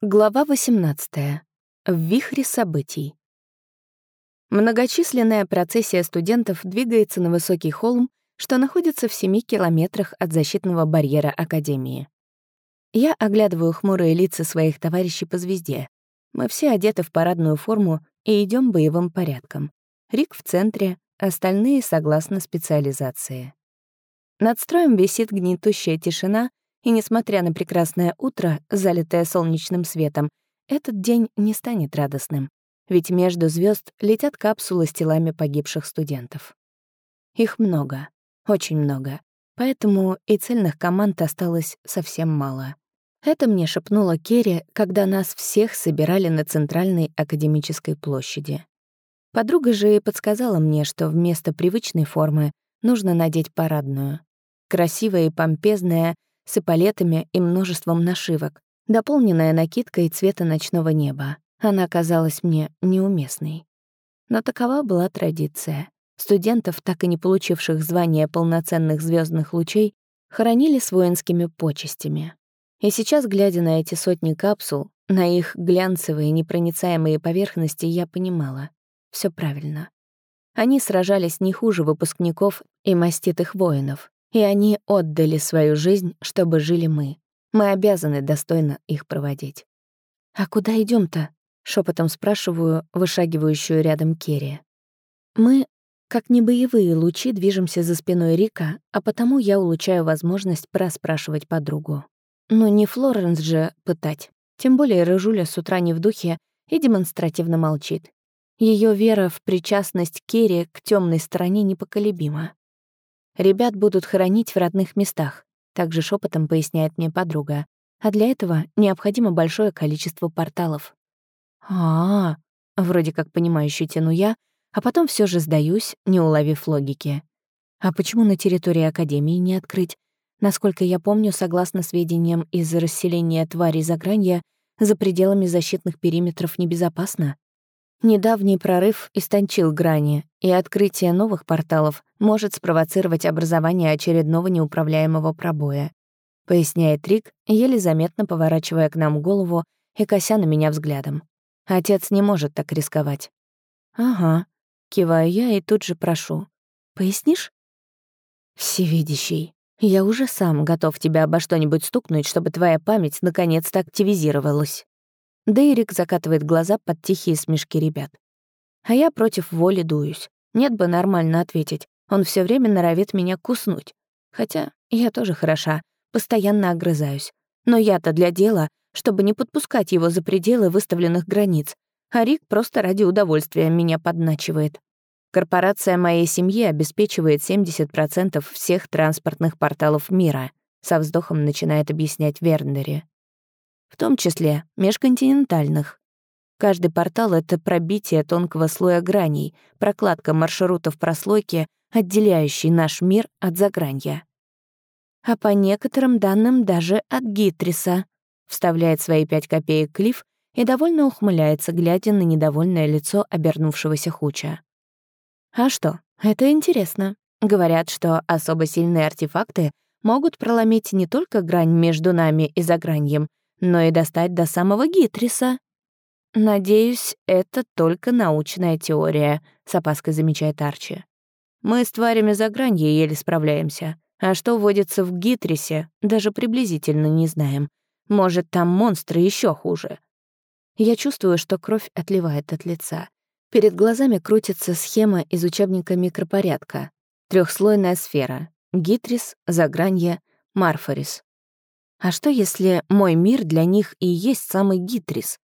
Глава 18. В вихре событий. Многочисленная процессия студентов двигается на высокий холм, что находится в 7 километрах от защитного барьера Академии. Я оглядываю хмурые лица своих товарищей по звезде. Мы все одеты в парадную форму и идем боевым порядком. Рик в центре, остальные согласно специализации. Над строем висит гнетущая тишина, и несмотря на прекрасное утро, залитое солнечным светом, этот день не станет радостным, ведь между звезд летят капсулы с телами погибших студентов. Их много, очень много, поэтому и цельных команд осталось совсем мало. Это мне шепнула Керри, когда нас всех собирали на центральной академической площади. Подруга же и подсказала мне, что вместо привычной формы нужно надеть парадную. Красивая и помпезная, с эполетами и множеством нашивок, дополненная накидкой цвета ночного неба. Она казалась мне неуместной. Но такова была традиция. Студентов, так и не получивших звания полноценных звездных лучей, хоронили с воинскими почестями. И сейчас, глядя на эти сотни капсул, на их глянцевые непроницаемые поверхности, я понимала — все правильно. Они сражались не хуже выпускников и маститых воинов, и они отдали свою жизнь, чтобы жили мы. Мы обязаны достойно их проводить. «А куда идем то шепотом спрашиваю вышагивающую рядом Керри. «Мы, как не боевые лучи, движемся за спиной Рика, а потому я улучшаю возможность проспрашивать подругу. Но не Флоренс же пытать. Тем более Рыжуля с утра не в духе и демонстративно молчит. Ее вера в причастность Керри к темной стороне непоколебима. Ребят будут хоронить в родных местах, также шепотом поясняет мне подруга. А для этого необходимо большое количество порталов. А, -а, -а вроде как понимающе тяну я, а потом все же сдаюсь, не уловив логики. А почему на территории Академии не открыть? Насколько я помню, согласно сведениям из расселения тварей за гранья, за пределами защитных периметров небезопасно. Недавний прорыв истончил грани, и открытие новых порталов может спровоцировать образование очередного неуправляемого пробоя. Поясняет Рик, еле заметно поворачивая к нам голову и кося на меня взглядом. Отец не может так рисковать. «Ага», — киваю я и тут же прошу. «Пояснишь?» «Всевидящий, я уже сам готов тебя обо что-нибудь стукнуть, чтобы твоя память наконец-то активизировалась». Дейрик закатывает глаза под тихие смешки ребят. А я против воли дуюсь. Нет бы нормально ответить. Он все время норовит меня куснуть. Хотя я тоже хороша, постоянно огрызаюсь. Но я-то для дела, чтобы не подпускать его за пределы выставленных границ. А Рик просто ради удовольствия меня подначивает. Корпорация моей семьи обеспечивает 70% всех транспортных порталов мира, со вздохом начинает объяснять Вернери в том числе межконтинентальных. Каждый портал — это пробитие тонкого слоя граней, прокладка маршрутов прослойки, отделяющей наш мир от загранья. А по некоторым данным даже от Гитриса, вставляет свои пять копеек Клифф и довольно ухмыляется, глядя на недовольное лицо обернувшегося Хуча. А что, это интересно. Говорят, что особо сильные артефакты могут проломить не только грань между нами и заграньем, но и достать до самого Гитриса. «Надеюсь, это только научная теория», — с опаской замечает Арчи. «Мы с тварями за гранью еле справляемся. А что водится в Гитрисе, даже приблизительно не знаем. Может, там монстры еще хуже». Я чувствую, что кровь отливает от лица. Перед глазами крутится схема из учебника микропорядка. Трехслойная сфера. Гитрис, Загранье, Марфорис. А что, если мой мир для них и есть самый Гитрис?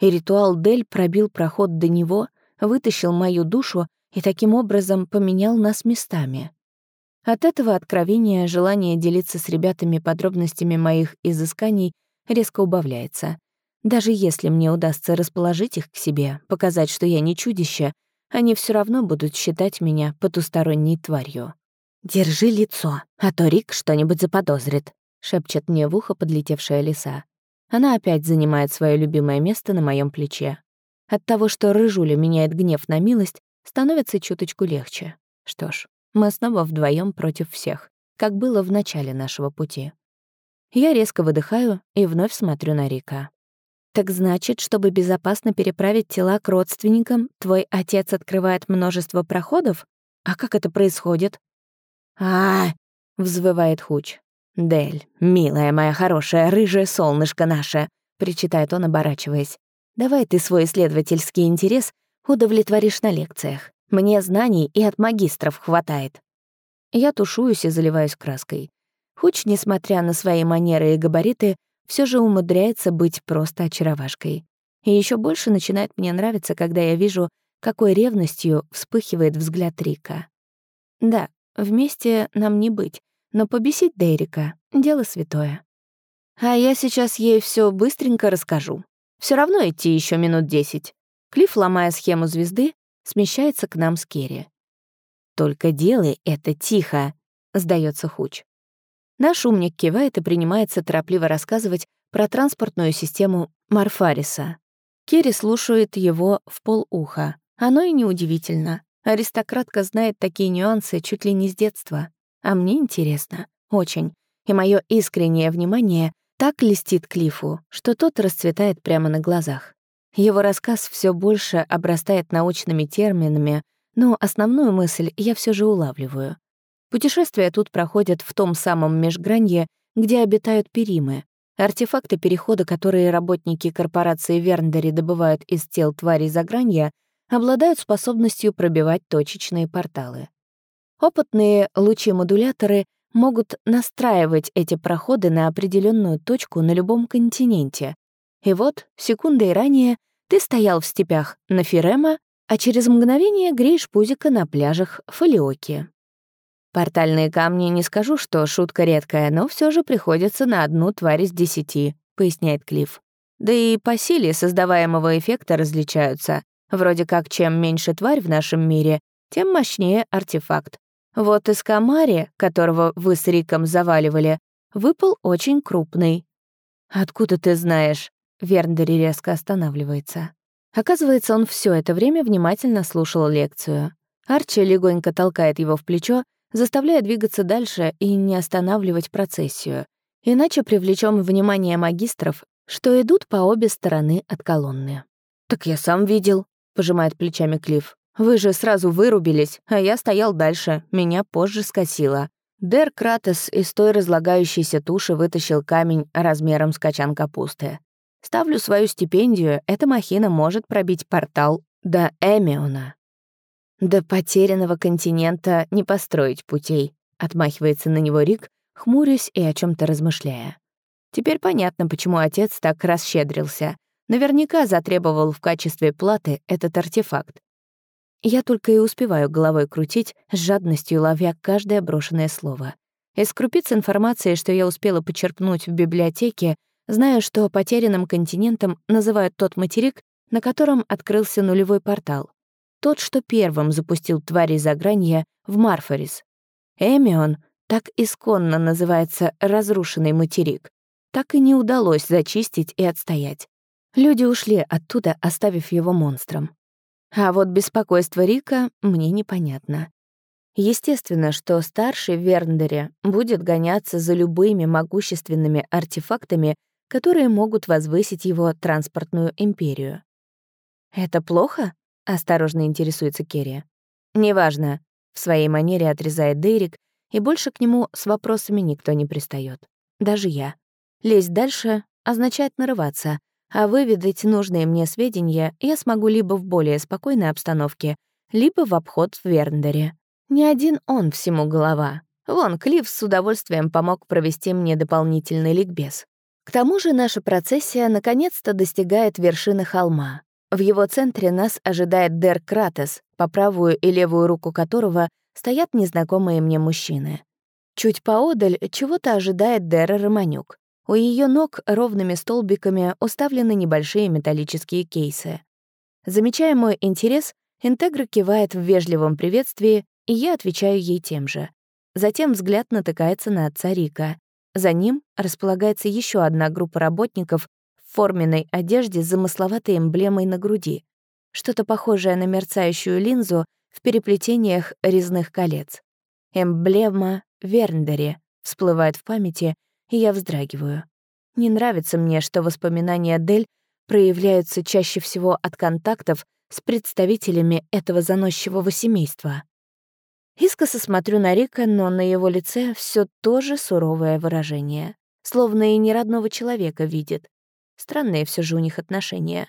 И ритуал Дель пробил проход до него, вытащил мою душу и таким образом поменял нас местами. От этого откровения желание делиться с ребятами подробностями моих изысканий резко убавляется. Даже если мне удастся расположить их к себе, показать, что я не чудище, они все равно будут считать меня потусторонней тварью. «Держи лицо, а то Рик что-нибудь заподозрит», шепчет мне в ухо подлетевшая лиса. Она опять занимает свое любимое место на моем плече. От того, что рыжуля меняет гнев на милость, становится чуточку легче. Что ж, мы снова вдвоем против всех, как было в начале нашего пути. Я резко выдыхаю и вновь смотрю на Рика. Так значит, чтобы безопасно переправить тела к родственникам, твой отец открывает множество проходов? А как это происходит? а, взвывает Хуч. «Дель, милая моя хорошая, рыжее солнышко наше», — причитает он, оборачиваясь. «Давай ты свой исследовательский интерес удовлетворишь на лекциях. Мне знаний и от магистров хватает». Я тушуюсь и заливаюсь краской. Хуч, несмотря на свои манеры и габариты, все же умудряется быть просто очаровашкой. И еще больше начинает мне нравиться, когда я вижу, какой ревностью вспыхивает взгляд Рика. Да, вместе нам не быть, но побесить Дерека — дело святое. А я сейчас ей все быстренько расскажу. Все равно идти еще минут десять. Клифф, ломая схему звезды, смещается к нам с Керри. «Только делай это тихо», — сдается Хуч. Наш умник кивает и принимается торопливо рассказывать про транспортную систему Марфариса. Керри слушает его в полуха. Оно и неудивительно. Аристократка знает такие нюансы чуть ли не с детства. А мне интересно. Очень. И мое искреннее внимание так льстит Клифу, что тот расцветает прямо на глазах. Его рассказ все больше обрастает научными терминами, но основную мысль я все же улавливаю. Путешествия тут проходят в том самом межгранье, где обитают перимы, артефакты перехода, которые работники корпорации Верндери добывают из тел тварей загранья, обладают способностью пробивать точечные порталы. Опытные лучи-модуляторы могут настраивать эти проходы на определенную точку на любом континенте. И вот, секундой ранее, ты стоял в степях на Фирема, а через мгновение греешь пузика на пляжах Фолиоки. Портальные камни не скажу, что шутка редкая, но все же приходится на одну тварь из десяти, поясняет Клифф. Да и по силе создаваемого эффекта различаются. Вроде как, чем меньше тварь в нашем мире, тем мощнее артефакт. Вот из Камари, которого вы с Риком заваливали, выпал очень крупный. «Откуда ты знаешь?» Верндери резко останавливается. Оказывается, он все это время внимательно слушал лекцию. Арчи легонько толкает его в плечо заставляя двигаться дальше и не останавливать процессию. Иначе привлечем внимание магистров, что идут по обе стороны от колонны. «Так я сам видел», — пожимает плечами Клифф. «Вы же сразу вырубились, а я стоял дальше, меня позже скосило». Дер Кратес из той разлагающейся туши вытащил камень размером с качан капусты. Ставлю свою стипендию, эта махина может пробить портал до Эмиона. До потерянного континента не построить путей, отмахивается на него Рик, хмурясь и о чем то размышляя. Теперь понятно, почему отец так расщедрился. Наверняка затребовал в качестве платы этот артефакт. Я только и успеваю головой крутить, с жадностью ловя каждое брошенное слово. Из крупиц информации, что я успела почерпнуть в библиотеке, знаю, что потерянным континентом называют тот материк, на котором открылся нулевой портал. Тот, что первым запустил твари загранья в Марфорис. Эмион так исконно называется «разрушенный материк». Так и не удалось зачистить и отстоять. Люди ушли оттуда, оставив его монстром. А вот беспокойство Рика мне непонятно. Естественно, что старший в Верндере будет гоняться за любыми могущественными артефактами, которые могут возвысить его транспортную империю. Это плохо? — осторожно интересуется Керри. «Неважно», — в своей манере отрезает Дейрик, и больше к нему с вопросами никто не пристает. Даже я. Лезть дальше означает нарываться, а выведать нужные мне сведения я смогу либо в более спокойной обстановке, либо в обход в Верндере. Не один он всему голова. Вон, Клифф с удовольствием помог провести мне дополнительный ликбез. К тому же наша процессия наконец-то достигает вершины холма, в его центре нас ожидает Дер Кратес, по правую и левую руку которого стоят незнакомые мне мужчины. Чуть поодаль чего-то ожидает Дера Романюк. У ее ног ровными столбиками уставлены небольшие металлические кейсы. Замечая мой интерес, Интегра кивает в вежливом приветствии, и я отвечаю ей тем же. Затем взгляд натыкается на отца Рика. За ним располагается еще одна группа работников форменной одежде с замысловатой эмблемой на груди, что-то похожее на мерцающую линзу в переплетениях резных колец. Эмблема Верндере всплывает в памяти, и я вздрагиваю. Не нравится мне, что воспоминания Дель проявляются чаще всего от контактов с представителями этого заносчивого семейства. Искоса смотрю на Рика, но на его лице все то же суровое выражение. Словно и не родного человека видит. Странные все же у них отношения.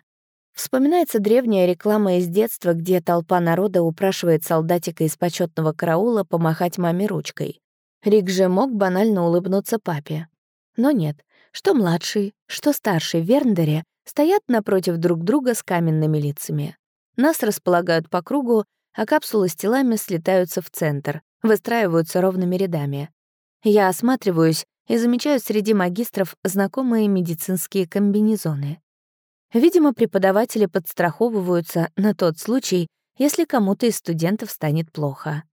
Вспоминается древняя реклама из детства, где толпа народа упрашивает солдатика из почетного караула помахать маме ручкой. Рик же мог банально улыбнуться папе. Но нет, что младший, что старший в Верндере стоят напротив друг друга с каменными лицами. Нас располагают по кругу, а капсулы с телами слетаются в центр, выстраиваются ровными рядами. Я осматриваюсь и замечаю среди магистров знакомые медицинские комбинезоны. Видимо, преподаватели подстраховываются на тот случай, если кому-то из студентов станет плохо.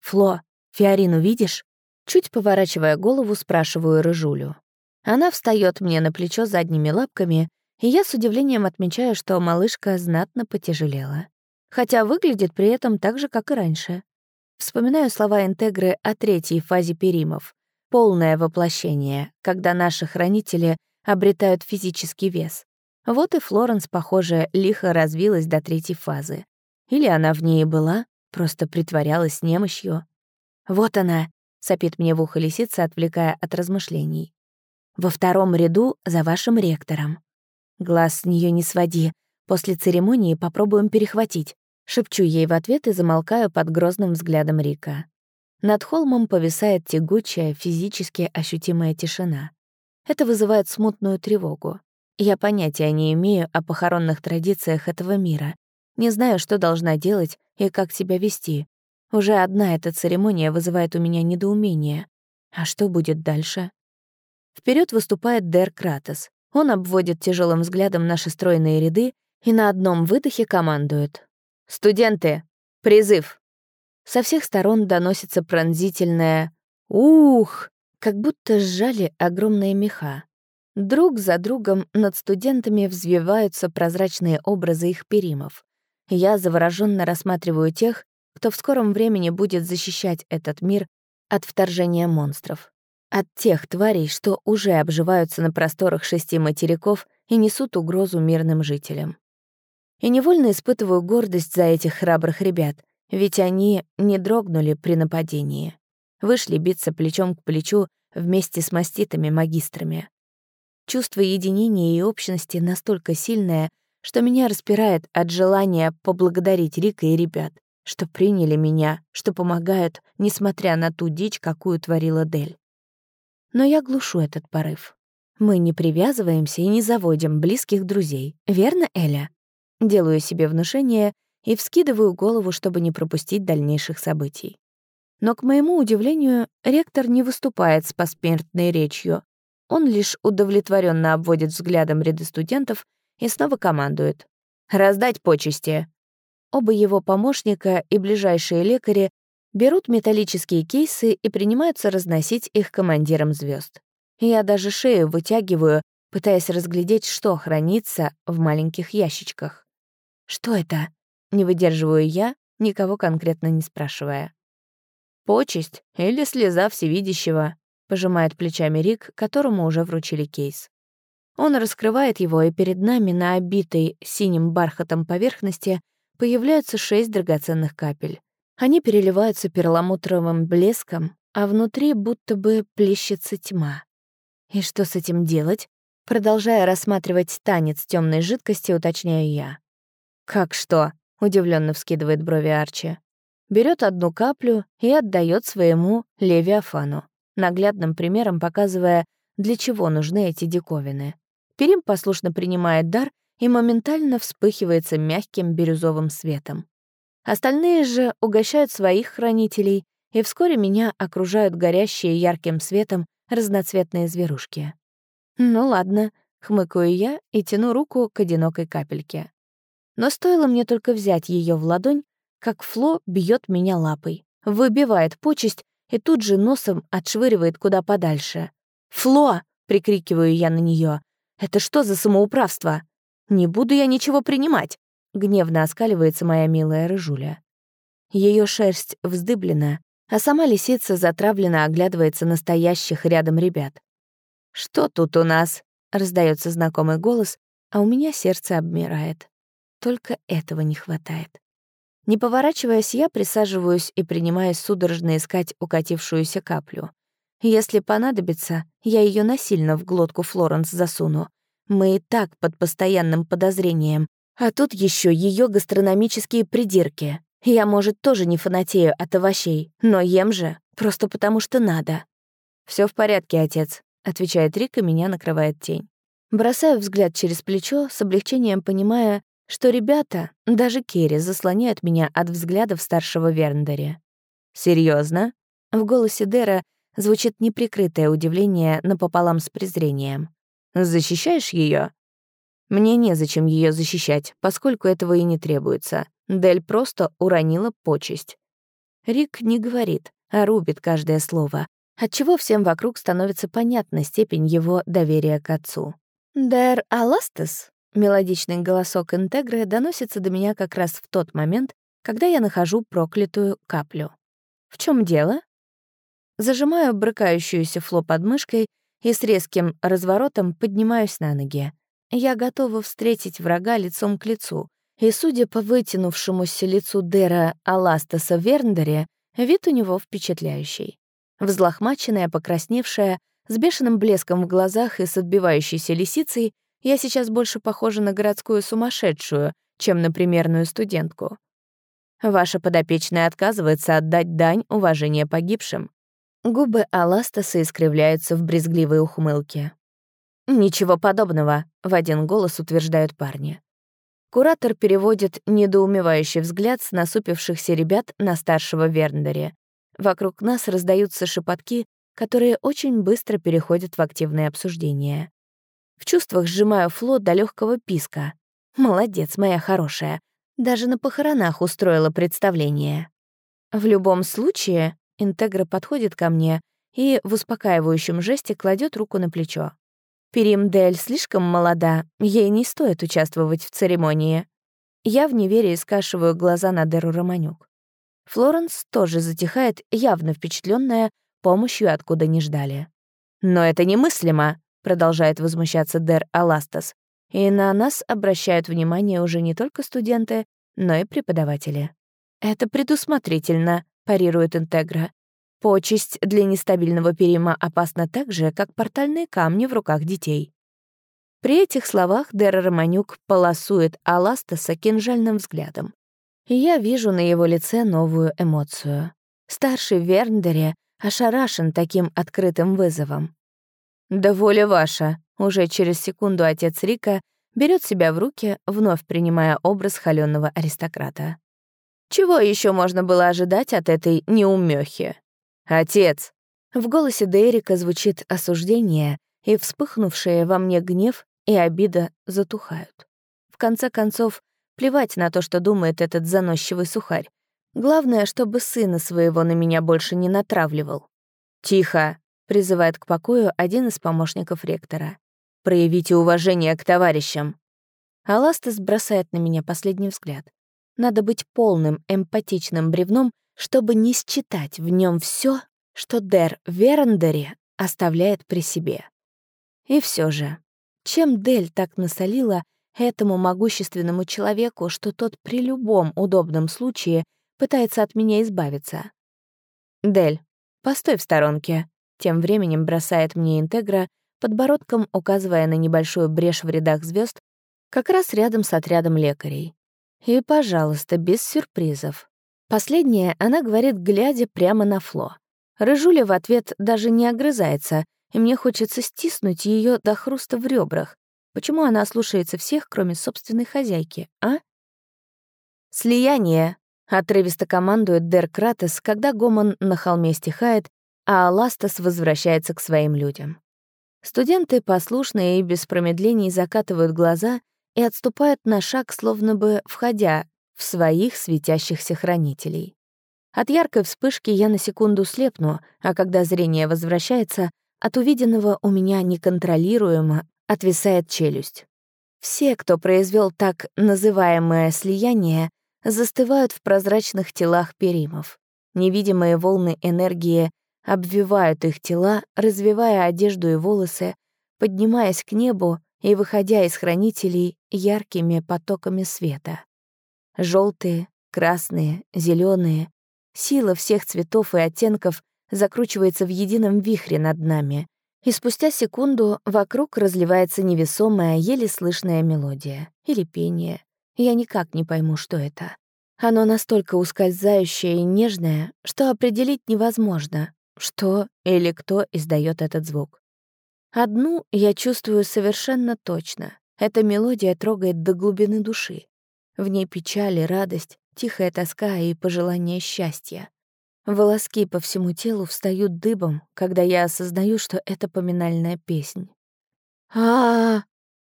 «Фло, Фиорину видишь?» Чуть поворачивая голову, спрашиваю Рыжулю. Она встает мне на плечо задними лапками, и я с удивлением отмечаю, что малышка знатно потяжелела. Хотя выглядит при этом так же, как и раньше. Вспоминаю слова Интегры о третьей фазе перимов. Полное воплощение, когда наши хранители обретают физический вес. Вот и Флоренс, похоже, лихо развилась до третьей фазы. Или она в ней была, просто притворялась немощью. «Вот она», — сопит мне в ухо лисица, отвлекая от размышлений. «Во втором ряду за вашим ректором. Глаз с нее не своди. После церемонии попробуем перехватить». Шепчу ей в ответ и замолкаю под грозным взглядом Рика. Над холмом повисает тягучая, физически ощутимая тишина. Это вызывает смутную тревогу. Я понятия не имею о похоронных традициях этого мира. Не знаю, что должна делать и как себя вести. Уже одна эта церемония вызывает у меня недоумение. А что будет дальше? Вперед выступает Дер Кратос. Он обводит тяжелым взглядом наши стройные ряды и на одном выдохе командует. «Студенты! Призыв!» Со всех сторон доносится пронзительное «Ух!», как будто сжали огромные меха. Друг за другом над студентами взвиваются прозрачные образы их перимов. Я завороженно рассматриваю тех, кто в скором времени будет защищать этот мир от вторжения монстров. От тех тварей, что уже обживаются на просторах шести материков и несут угрозу мирным жителям. И невольно испытываю гордость за этих храбрых ребят, ведь они не дрогнули при нападении. Вышли биться плечом к плечу вместе с маститами-магистрами. Чувство единения и общности настолько сильное, что меня распирает от желания поблагодарить Рика и ребят, что приняли меня, что помогают, несмотря на ту дичь, какую творила Дель. Но я глушу этот порыв. Мы не привязываемся и не заводим близких друзей, верно, Эля? Делаю себе внушение и вскидываю голову, чтобы не пропустить дальнейших событий. Но, к моему удивлению, ректор не выступает с посмертной речью, он лишь удовлетворенно обводит взглядом ряды студентов и снова командует. «Раздать почести!» Оба его помощника и ближайшие лекари берут металлические кейсы и принимаются разносить их командирам звезд. Я даже шею вытягиваю, пытаясь разглядеть, что хранится в маленьких ящичках. «Что это?» — не выдерживаю я, никого конкретно не спрашивая. «Почесть или слеза всевидящего», пожимает плечами Рик, которому уже вручили кейс. Он раскрывает его, и перед нами на обитой синим бархатом поверхности появляются шесть драгоценных капель. Они переливаются перламутровым блеском, а внутри будто бы плещется тьма. И что с этим делать? Продолжая рассматривать танец темной жидкости, уточняю я. «Как что?» — удивленно вскидывает брови Арчи. Берет одну каплю и отдает своему Левиафану наглядным примером показывая, для чего нужны эти диковины. Перим послушно принимает дар и моментально вспыхивается мягким бирюзовым светом. Остальные же угощают своих хранителей, и вскоре меня окружают горящие ярким светом разноцветные зверушки. «Ну ладно», — хмыкаю я и тяну руку к одинокой капельке. Но стоило мне только взять ее в ладонь, как Фло бьет меня лапой, выбивает почесть и тут же носом отшвыривает куда подальше. «Фло!» — прикрикиваю я на нее. «Это что за самоуправство? Не буду я ничего принимать!» — гневно оскаливается моя милая рыжуля. Ее шерсть вздыблена, а сама лисица затравленно оглядывается настоящих рядом ребят. «Что тут у нас?» — раздается знакомый голос, а у меня сердце обмирает. Только этого не хватает. Не поворачиваясь, я присаживаюсь и принимаюсь судорожно искать укатившуюся каплю. Если понадобится, я ее насильно в глотку Флоренс засуну. Мы и так под постоянным подозрением. А тут еще ее гастрономические придирки. Я, может, тоже не фанатею от овощей, но ем же, просто потому что надо. Все в порядке, отец», — отвечает Рик, и меня накрывает тень. Бросаю взгляд через плечо, с облегчением понимая, что ребята, даже Керри, заслоняют меня от взглядов старшего Верндери. Серьезно? В голосе Дера звучит неприкрытое удивление напополам с презрением. «Защищаешь ее? Мне незачем ее защищать, поскольку этого и не требуется. Дель просто уронила почесть. Рик не говорит, а рубит каждое слово, отчего всем вокруг становится понятна степень его доверия к отцу. «Дэр Аластес?» — мелодичный голосок Интегры доносится до меня как раз в тот момент, когда я нахожу проклятую каплю. «В чем дело?» Зажимаю брыкающуюся фло под мышкой и с резким разворотом поднимаюсь на ноги. Я готова встретить врага лицом к лицу, и, судя по вытянувшемуся лицу Дера Аластаса Верндере, вид у него впечатляющий. Взлохмаченная, покрасневшая, с бешеным блеском в глазах и с отбивающейся лисицей, я сейчас больше похожа на городскую сумасшедшую, чем на примерную студентку. Ваша подопечная отказывается отдать дань уважения погибшим. Губы Аластаса искривляются в брезгливой ухмылке. «Ничего подобного», — в один голос утверждают парни. Куратор переводит недоумевающий взгляд с насупившихся ребят на старшего Верндере. Вокруг нас раздаются шепотки, которые очень быстро переходят в активное обсуждение. В чувствах сжимаю Фло до легкого писка. Молодец, моя хорошая. Даже на похоронах устроила представление. В любом случае, Интегра подходит ко мне и в успокаивающем жесте кладет руку на плечо. Перимдель слишком молода, ей не стоит участвовать в церемонии. Я в неверии скашиваю глаза на Деру Романюк. Флоренс тоже затихает, явно впечатленная помощью откуда не ждали. «Но это немыслимо», — продолжает возмущаться Дер Аластас. И на нас обращают внимание уже не только студенты, но и преподаватели. «Это предусмотрительно», — парирует Интегра. Почесть для нестабильного перима опасна так же, как портальные камни в руках детей. При этих словах Дера Романюк полосует Аластаса кинжальным взглядом. Я вижу на его лице новую эмоцию. Старший Верндере ошарашен таким открытым вызовом. «Да воля ваша!» Уже через секунду отец Рика берет себя в руки, вновь принимая образ холеного аристократа. Чего еще можно было ожидать от этой неумехи? «Отец!» В голосе Дерека звучит осуждение, и вспыхнувшие во мне гнев и обида затухают. В конце концов, плевать на то, что думает этот заносчивый сухарь. Главное, чтобы сына своего на меня больше не натравливал. «Тихо!» — призывает к покою один из помощников ректора. «Проявите уважение к товарищам!» Аластас бросает на меня последний взгляд. Надо быть полным, эмпатичным бревном, чтобы не считать в нем все, что Дер Верендере оставляет при себе. И все же, чем Дель так насолила этому могущественному человеку, что тот при любом удобном случае пытается от меня избавиться? «Дель, постой в сторонке», — тем временем бросает мне Интегра, подбородком указывая на небольшую брешь в рядах звезд, как раз рядом с отрядом лекарей. И, пожалуйста, без сюрпризов. Последнее она говорит, глядя прямо на Фло. Рыжуля в ответ даже не огрызается, и мне хочется стиснуть ее до хруста в ребрах. Почему она слушается всех, кроме собственной хозяйки, а? «Слияние», — отрывисто командует Дер Кратес, когда гомон на холме стихает, а Аластас возвращается к своим людям. Студенты, послушные и без промедлений, закатывают глаза и отступают на шаг, словно бы входя в своих светящихся хранителей. От яркой вспышки я на секунду слепну, а когда зрение возвращается, от увиденного у меня неконтролируемо отвисает челюсть. Все, кто произвел так называемое слияние, застывают в прозрачных телах перимов. Невидимые волны энергии обвивают их тела, развивая одежду и волосы, поднимаясь к небу и выходя из хранителей яркими потоками света. Желтые, красные, зеленые, сила всех цветов и оттенков закручивается в едином вихре над нами, и спустя секунду вокруг разливается невесомая, еле слышная мелодия или пение. Я никак не пойму, что это. Оно настолько ускользающее и нежное, что определить невозможно, что или кто издает этот звук. Одну я чувствую совершенно точно. Эта мелодия трогает до глубины души. В ней печаль и радость, тихая тоска и пожелание счастья. Волоски по всему телу встают дыбом, когда я осознаю, что это поминальная песнь. а, -а, -а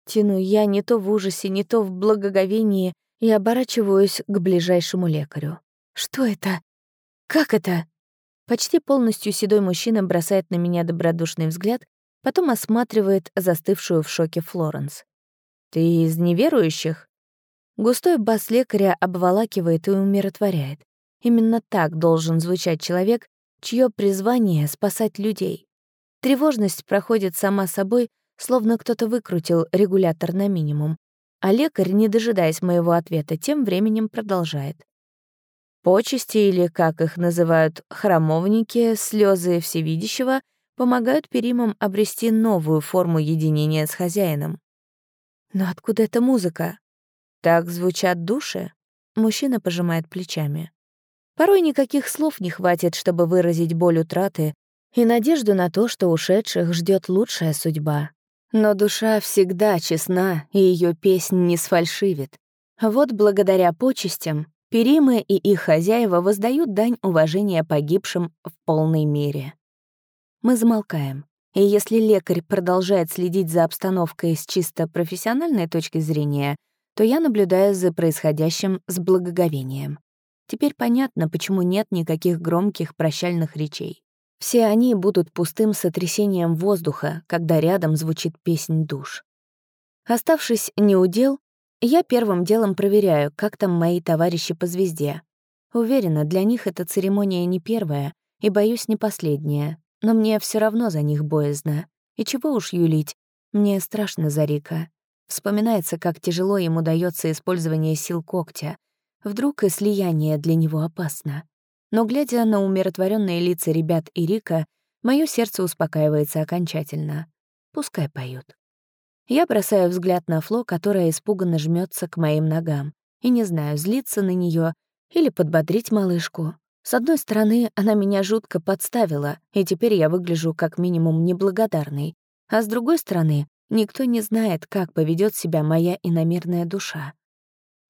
Тяну я не то в ужасе, не то в благоговении и оборачиваюсь к ближайшему лекарю. «Что это? Как это?» Почти полностью седой мужчина бросает на меня добродушный взгляд, потом осматривает застывшую в шоке Флоренс. «Ты из неверующих?» Густой бас лекаря обволакивает и умиротворяет. Именно так должен звучать человек, чье призвание — спасать людей. Тревожность проходит сама собой, словно кто-то выкрутил регулятор на минимум. А лекарь, не дожидаясь моего ответа, тем временем продолжает. Почести, или, как их называют, храмовники, слезы всевидящего, помогают перимам обрести новую форму единения с хозяином. Но откуда эта музыка? Так звучат души? Мужчина пожимает плечами. Порой никаких слов не хватит, чтобы выразить боль утраты и надежду на то, что ушедших ждет лучшая судьба. Но душа всегда честна, и ее песнь не сфальшивит. Вот благодаря почестям Перимы и их хозяева воздают дань уважения погибшим в полной мере. Мы замолкаем, и если лекарь продолжает следить за обстановкой с чисто профессиональной точки зрения, то я наблюдаю за происходящим с благоговением. Теперь понятно, почему нет никаких громких прощальных речей. Все они будут пустым сотрясением воздуха, когда рядом звучит песнь душ. Оставшись неудел, я первым делом проверяю, как там мои товарищи по звезде. Уверена, для них эта церемония не первая, и, боюсь, не последняя. Но мне все равно за них боязно. И чего уж юлить, мне страшно за Рика. Вспоминается, как тяжело ему дается использование сил когтя, Вдруг и слияние для него опасно. Но, глядя на умиротворенные лица ребят и Рика, мое сердце успокаивается окончательно. Пускай поют. Я бросаю взгляд на Фло, которая испуганно жмется к моим ногам, и не знаю, злиться на нее или подбодрить малышку. С одной стороны, она меня жутко подставила, и теперь я выгляжу как минимум неблагодарной, а с другой стороны, никто не знает, как поведет себя моя иномерная душа.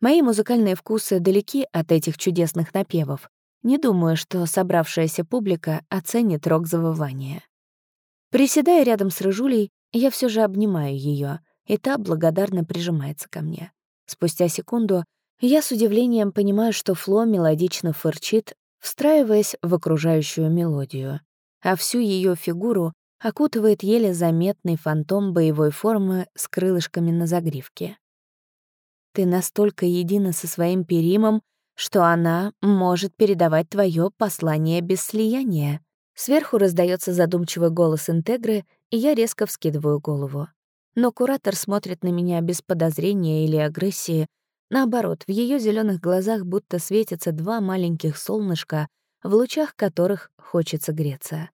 Мои музыкальные вкусы далеки от этих чудесных напевов. Не думаю, что собравшаяся публика оценит рок-завывание. Приседая рядом с Рыжулей, я все же обнимаю ее, и та благодарно прижимается ко мне. Спустя секунду я с удивлением понимаю, что Фло мелодично фырчит, встраиваясь в окружающую мелодию, а всю ее фигуру окутывает еле заметный фантом боевой формы с крылышками на загривке. Ты настолько едина со своим перимом, что она может передавать твое послание без слияния. Сверху раздается задумчивый голос Интегры, и я резко вскидываю голову. Но куратор смотрит на меня без подозрения или агрессии. Наоборот, в ее зеленых глазах будто светятся два маленьких солнышка, в лучах которых хочется греться.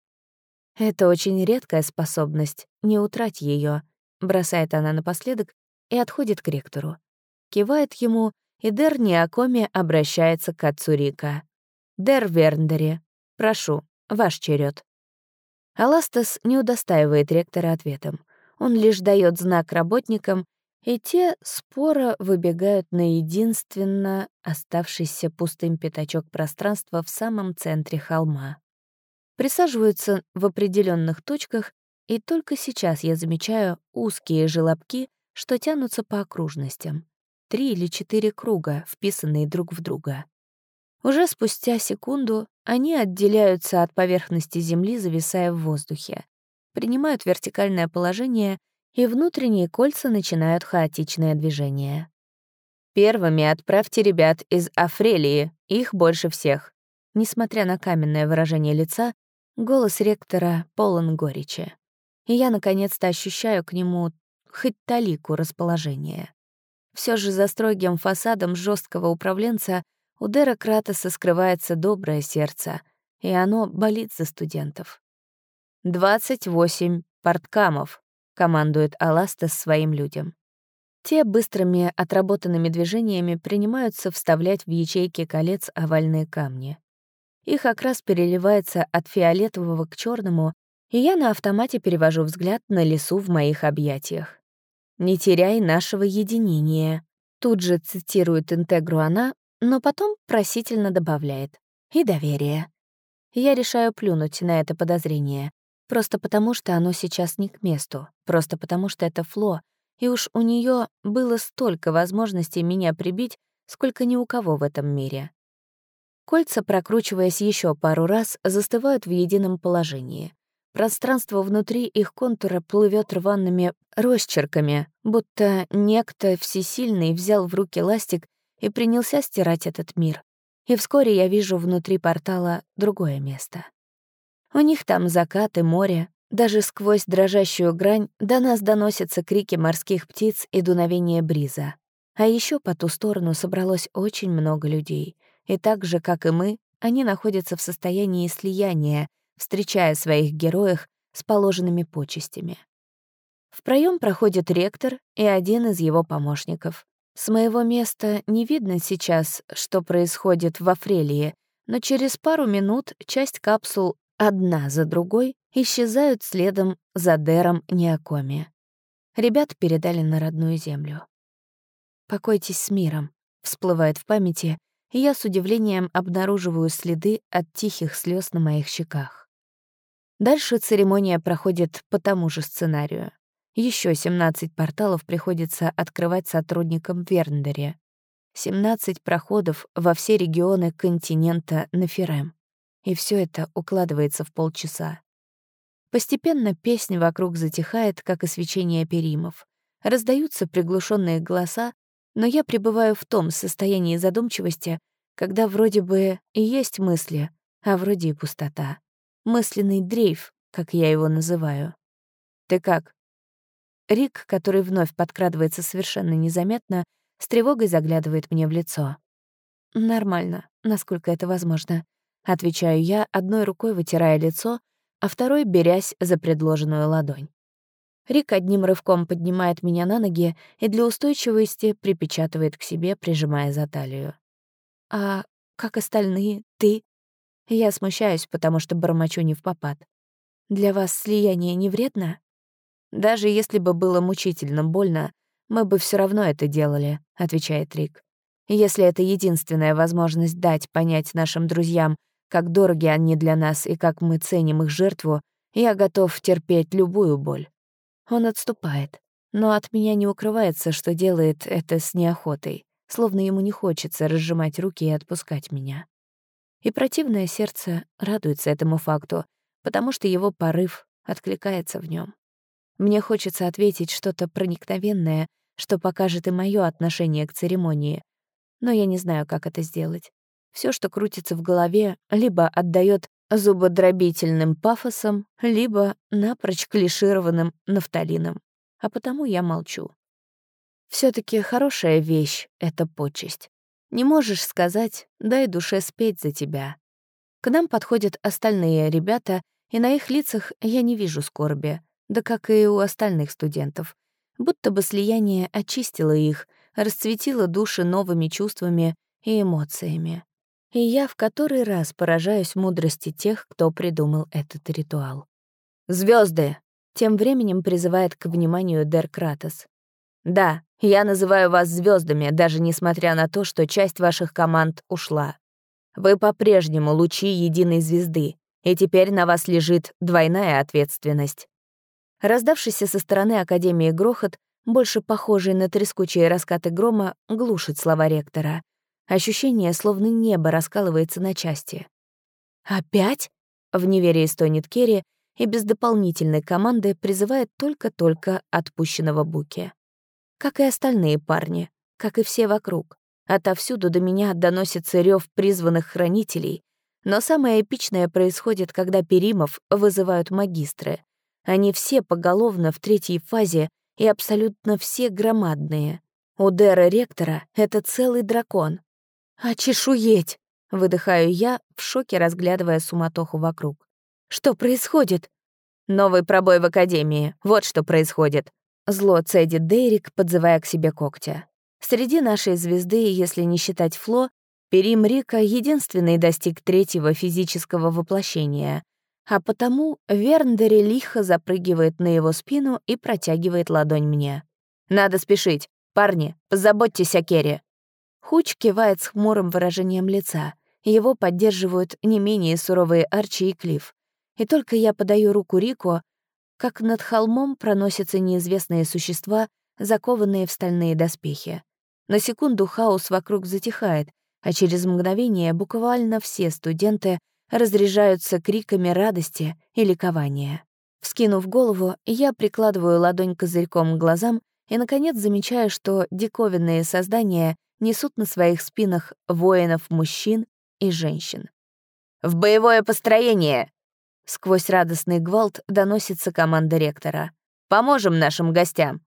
Это очень редкая способность, не утрать ее, бросает она напоследок и отходит к ректору кивает ему, и Дер Ниакоми обращается к отцу Рика. «Дер Верндери, прошу, ваш черед. Аластас не удостаивает ректора ответом. Он лишь дает знак работникам, и те споро выбегают на единственно оставшийся пустым пятачок пространства в самом центре холма. Присаживаются в определенных точках, и только сейчас я замечаю узкие желобки, что тянутся по окружностям три или четыре круга, вписанные друг в друга. Уже спустя секунду они отделяются от поверхности Земли, зависая в воздухе, принимают вертикальное положение, и внутренние кольца начинают хаотичное движение. Первыми отправьте ребят из Афрелии, их больше всех. Несмотря на каменное выражение лица, голос ректора полон горечи. И я наконец-то ощущаю к нему хоть талику расположения. Все же за строгим фасадом жесткого управленца у Дера Кратоса скрывается доброе сердце, и оно болит за студентов. «Двадцать восемь порткамов», — командует Аластас своим людям. Те быстрыми отработанными движениями принимаются вставлять в ячейки колец овальные камни. Их окрас переливается от фиолетового к черному, и я на автомате перевожу взгляд на лесу в моих объятиях. «Не теряй нашего единения», — тут же цитирует интегру она, но потом просительно добавляет. «И доверие». Я решаю плюнуть на это подозрение, просто потому что оно сейчас не к месту, просто потому что это Фло, и уж у нее было столько возможностей меня прибить, сколько ни у кого в этом мире. Кольца, прокручиваясь еще пару раз, застывают в едином положении. Пространство внутри их контура плывет рваными росчерками, будто некто всесильный взял в руки ластик и принялся стирать этот мир. И вскоре я вижу внутри портала другое место. У них там закат и море, даже сквозь дрожащую грань до нас доносятся крики морских птиц и дуновение бриза. А еще по ту сторону собралось очень много людей — и так же, как и мы, они находятся в состоянии слияния, встречая своих героев с положенными почестями. В проем проходит ректор и один из его помощников. С моего места не видно сейчас, что происходит в Афрелии, но через пару минут часть капсул одна за другой исчезают следом за Дером Неокоми. Ребят передали на родную землю. «Покойтесь с миром», — всплывает в памяти, и я с удивлением обнаруживаю следы от тихих слез на моих щеках. Дальше церемония проходит по тому же сценарию. Еще 17 порталов приходится открывать сотрудникам Верндере. 17 проходов во все регионы континента Нафирем. И все это укладывается в полчаса. Постепенно песня вокруг затихает, как и свечение перимов. Раздаются приглушенные голоса, но я пребываю в том состоянии задумчивости, когда вроде бы и есть мысли, а вроде и пустота. Мысленный дрейф, как я его называю. «Ты как?» Рик, который вновь подкрадывается совершенно незаметно, с тревогой заглядывает мне в лицо. «Нормально, насколько это возможно», — отвечаю я, одной рукой вытирая лицо, а второй берясь за предложенную ладонь. Рик одним рывком поднимает меня на ноги и для устойчивости припечатывает к себе, прижимая за талию. «А как остальные? Ты?» Я смущаюсь, потому что бормочу не в попад. «Для вас слияние не вредно?» «Даже если бы было мучительно больно, мы бы все равно это делали», — отвечает Рик. «Если это единственная возможность дать понять нашим друзьям, как дороги они для нас и как мы ценим их жертву, я готов терпеть любую боль». Он отступает, но от меня не укрывается, что делает это с неохотой, словно ему не хочется разжимать руки и отпускать меня. И противное сердце радуется этому факту, потому что его порыв откликается в нем. Мне хочется ответить что-то проникновенное, что покажет и мое отношение к церемонии, но я не знаю, как это сделать. Все, что крутится в голове, либо отдает зубодробительным пафосом, либо напрочь клишированным нафталином. А потому я молчу. все таки хорошая вещь — это почесть. Не можешь сказать «дай душе спеть за тебя». К нам подходят остальные ребята, и на их лицах я не вижу скорби, да как и у остальных студентов. Будто бы слияние очистило их, расцветило души новыми чувствами и эмоциями. И я в который раз поражаюсь мудрости тех, кто придумал этот ритуал. Звезды! тем временем призывает к вниманию Дер Кратос. «Да, я называю вас звездами, даже несмотря на то, что часть ваших команд ушла. Вы по-прежнему лучи единой звезды, и теперь на вас лежит двойная ответственность». Раздавшийся со стороны Академии грохот, больше похожий на трескучие раскаты грома, глушит слова ректора. Ощущение, словно небо раскалывается на части. «Опять?» — в неверии стонет Керри и без дополнительной команды призывает только-только отпущенного Буки. Как и остальные парни, как и все вокруг. Отовсюду до меня доносится рев призванных хранителей, но самое эпичное происходит, когда перимов вызывают магистры. Они все поголовно в третьей фазе и абсолютно все громадные. У Дэра ректора это целый дракон. «А чешуеть!» — выдыхаю я, в шоке разглядывая суматоху вокруг. «Что происходит?» «Новый пробой в Академии. Вот что происходит». Зло цедит Дейрик, подзывая к себе когтя. Среди нашей звезды, если не считать Фло, Перим Рика единственный достиг третьего физического воплощения, а потому Верндери лихо запрыгивает на его спину и протягивает ладонь мне. «Надо спешить. Парни, позаботьтесь о Керри». Хуч кивает с хмурым выражением лица. Его поддерживают не менее суровые Арчи и Клифф. И только я подаю руку Рику, как над холмом проносятся неизвестные существа, закованные в стальные доспехи. На секунду хаос вокруг затихает, а через мгновение буквально все студенты разряжаются криками радости и ликования. Вскинув голову, я прикладываю ладонь козырьком к глазам и, наконец, замечаю, что диковинные создания несут на своих спинах воинов-мужчин и женщин. «В боевое построение!» Сквозь радостный гвалт доносится команда ректора. «Поможем нашим гостям!»